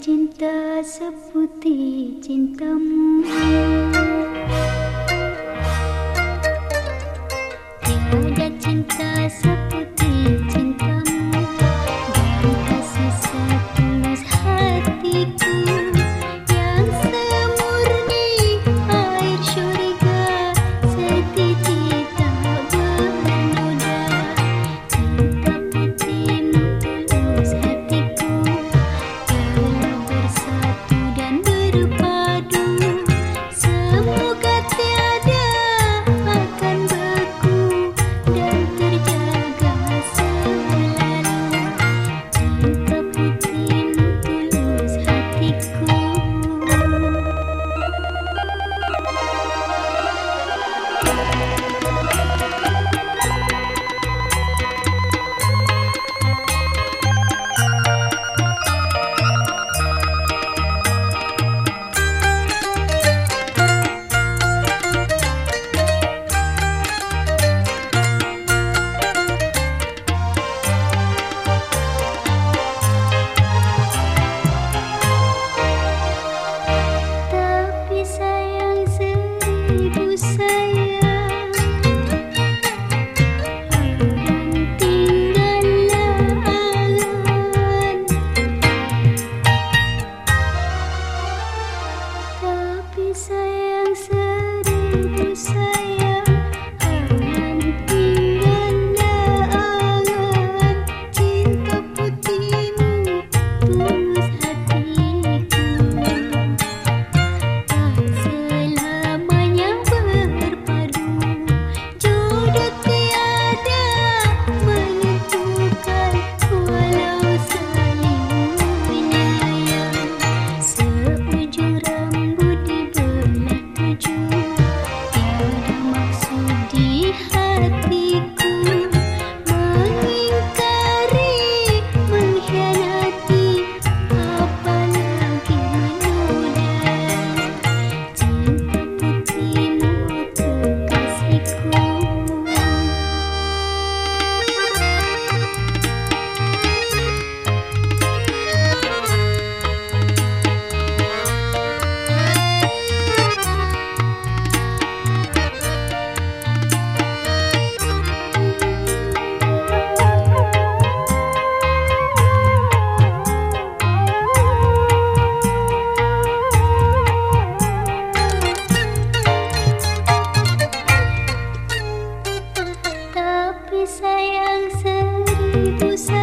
cinta seperti cintamu. say sayang seribu sayang